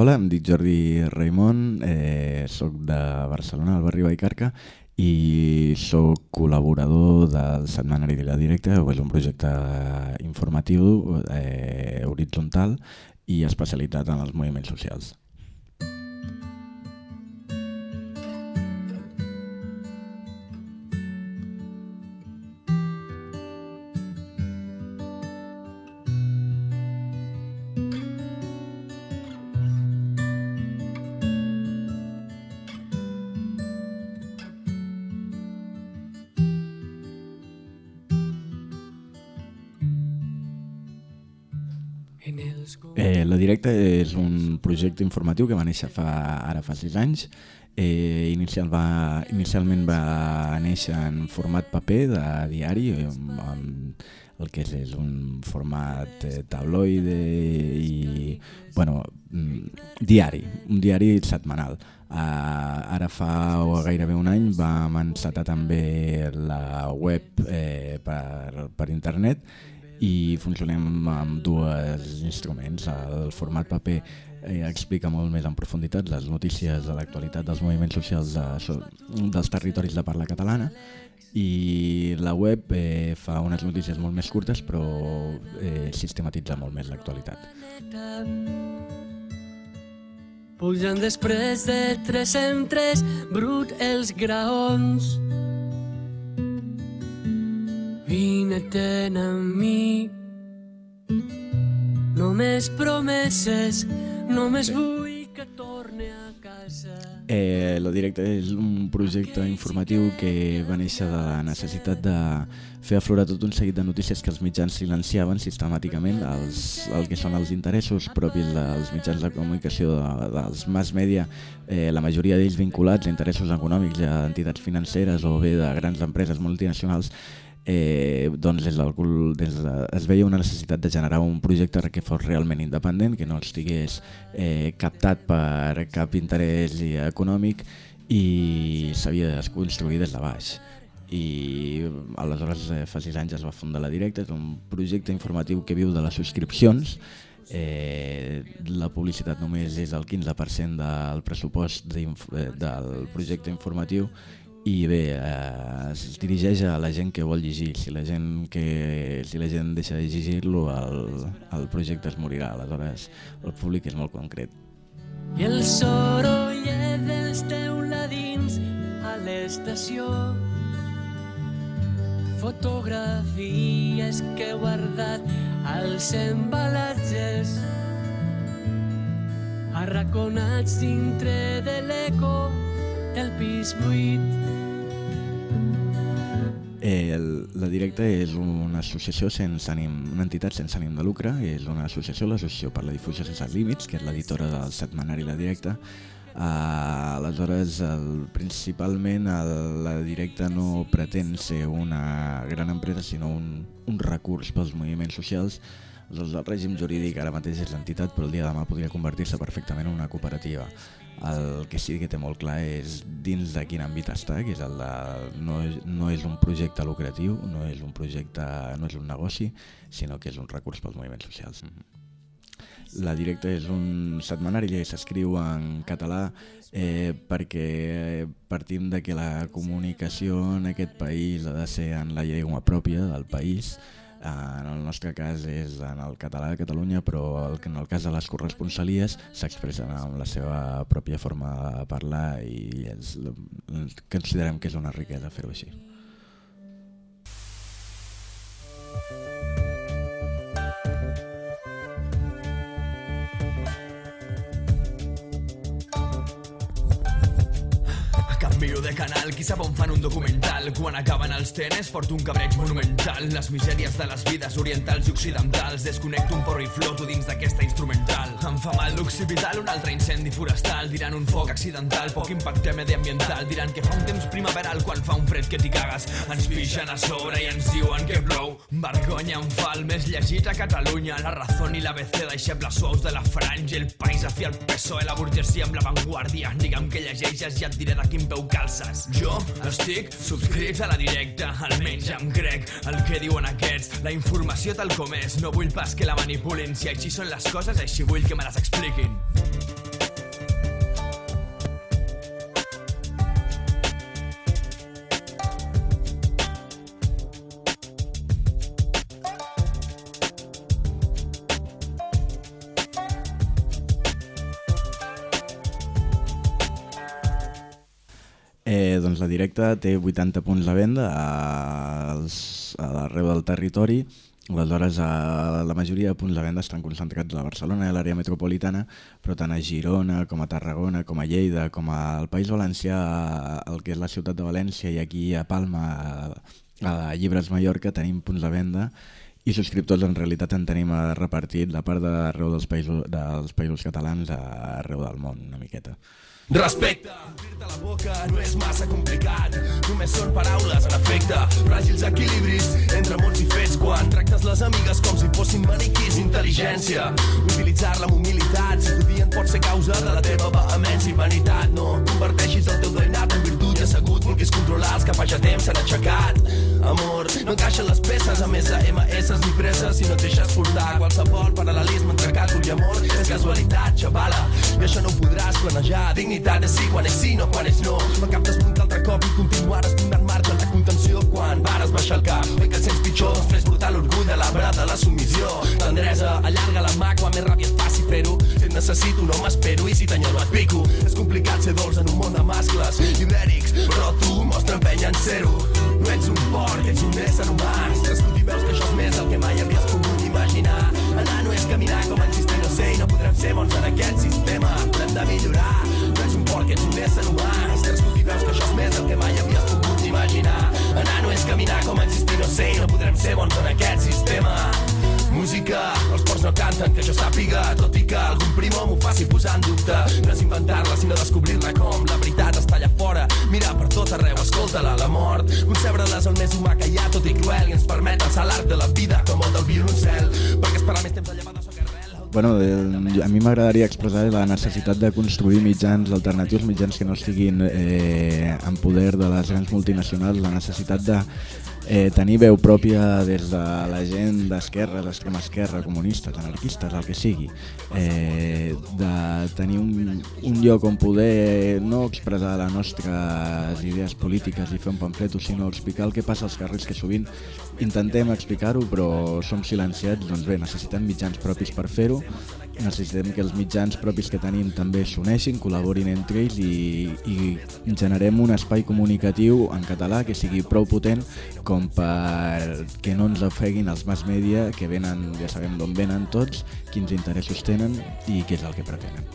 Hola, em dic Jordi Raimon, eh, soc de Barcelona, al barri Baicarca, i sóc col·laborador del Setmanari de la Directa, que és un projecte informatiu eh, horitzontal i especialitzat en els moviments socials. Eh, la Directa és un projecte informatiu que va néixer fa, ara fa 6 anys. Eh, inicial va, inicialment va néixer en format paper de diari, amb, amb el que és, és un format eh, tabloide i bueno, mm, diari, un diari setmanal. Uh, ara fa gairebé un any vam encetar també la web eh, per, per internet i funcionem amb dos instruments. El format paper eh, explica molt més en profunditat les notícies de l'actualitat dels moviments socials de, dels territoris de parla catalana i la web eh, fa unes notícies molt més curtes però eh, sistematitza molt més l'actualitat. Pujan després de tres en tres brut els graons Vine-te'n amb mi. Només promeses Només vull que torne a casa. Eh, La Directa és un projecte informatiu que va néixer de la necessitat de fer aflorar tot un seguit de notícies que els mitjans silenciaven sistemàticament els, el que són els interessos propis dels mitjans de comunicació de, dels mass media, eh, la majoria d'ells vinculats a interessos econòmics, a entitats financeres o bé de grans empreses multinacionals eh, doncs des del, des de, es veia una necessitat de generar un projecte que fos realment independent, que no estigués eh, captat per cap interès econòmic i s'havia de construir des de baix. I aleshores eh, fa sis anys es va fundar la Directa, és un projecte informatiu que viu de les subscripcions. Eh, la publicitat només és el 15% del pressupost eh, del projecte informatiu i bé, eh, es dirigeix a la gent que vol llegir. Si la gent, que, si la gent deixa de llegir-lo, el, el projecte es morirà. Aleshores, el públic és molt concret. I el soroller dels teuladins a l'estació fotografies que he guardat als embalatges arraconats dintre de l'eco del pis buit. Eh, el, la Directa és una associació sense ànim, una entitat sense ànim de lucre, és una associació, l'Associació per la Difusió Sense Límits, que és l'editora del setmanari La Directa. Uh, aleshores, el, principalment el, la Directa no pretén ser una gran empresa, sinó un, un recurs pels moviments socials. Aleshores, el règim jurídic ara mateix és l'entitat, però el dia de demà podria convertir-se perfectament en una cooperativa. El que sí que té molt clar és dins de quin àmbit està, que és el de, no, és, no és un projecte lucratiu, no és un projecte, no és un negoci, sinó que és un recurs pels moviments socials. La Directa és un setmanari que s'escriu en català eh, perquè partim de que la comunicació en aquest país ha de ser en la llengua pròpia del país, en el nostre cas és en el català de Catalunya, però en el cas de les corresponsalies s'expressen amb la seva pròpia forma de parlar i és, considerem que és una riquesa fer-ho així. Canvio de canal, qui sap on fan un documental. Quan acaben els tenes porto un cabreig monumental. Les misèries de les vides orientals i occidentals. Desconnecto un porro i floto dins d'aquesta instrumental. Em fa mal l'occipital, un altre incendi forestal. Diran un foc accidental, poc impacte mediambiental. Diran que fa un temps primaveral quan fa un fred que t'hi cagues. Ens pixen a sobre i ens diuen que plou. Vergonya em fa el més llegit a Catalunya. La Razón i l'ABC deixebles suaus de la franja. El país a fi el PSOE, la burgesia amb l'avantguàrdia. Digue'm que llegeixes i et diré de quin peu calces. Jo estic subscrit a la directa, almenys em crec el que diuen aquests. La informació tal com és, no vull pas que la manipulin. Si així són les coses, així vull que me les expliquin. La directa té 80 punts de venda als, a l'arreu del territori, Aleshores, a la majoria de punts de venda estan concentrats a Barcelona i a l'àrea metropolitana, però tant a Girona, com a Tarragona, com a Lleida, com al País Valencià, el que és la ciutat de València i aquí a Palma, a Llibres Mallorca, tenim punts de venda i subscriptors en realitat en tenim repartit la part d'arreu dels, països, dels països catalans arreu del món una miqueta. Respecte, la boca no és massa complicat, només són paraules en efecte, fràgils equilibris entre mots i fets. Quan tractes les amigues com si fossin maniquís intel·ligència, utilitzar-la amb humilitat, si t'odien pot ser causa de la teva vehemència i vanitat, no converteixis el teu drenat en virtut i assegut, vulguis controlar els que fa ja temps s'han aixecat. Amor, no encaixen les peces a més de MS ni presses. Si no et deixes portar qualsevol paral·lelisme entre càlcul i amor és casualitat, xavala, i això no ho planejar, dignitat és sí quan és sí, no quan és no. No cap despuntar altre cop i continuar estimant marxa la contenció quan vares baixar el cap. Oi que et sents pitjor, fes brotar l'orgull de l'arbre de la submissió. Tendresa, allarga la mà quan més ràbia et faci fer-ho. Si et necessito no m'espero i si t'enyoro et pico. És complicat ser dolç en un món de mascles ibèrics, però tu mostra empenya en ser-ho. No ets un porc, ets un ésser humà. Tot arreu escolta-la, la mort, concebre-la és el més humà que hi ha, tot i cruel i ens permet alçar l'art de la vida com el del violoncel. Perquè esperar més temps a llevar de Bueno, eh, a mi m'agradaria expressar la necessitat de construir mitjans alternatius, mitjans que no estiguin eh, en poder de les grans multinacionals, la necessitat de eh, tenir veu pròpia des de la gent d'esquerra, l'extrema esquerra, comunistes, anarquistes, el que sigui, eh, de tenir un, un lloc on poder no expressar les nostres idees polítiques i fer un pamfleto, sinó explicar el que passa als carrers, que sovint intentem explicar-ho però som silenciats, doncs bé, necessitem mitjans propis per fer-ho necessitem que els mitjans propis que tenim també s'uneixin, col·laborin entre ells i, i generem un espai comunicatiu en català que sigui prou potent com per que no ens ofeguin els mass media que venen, ja sabem d'on venen tots, quins interessos tenen i què és el que pretenen.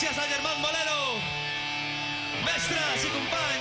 Gracias a Germán Molero, maestras y compañeros.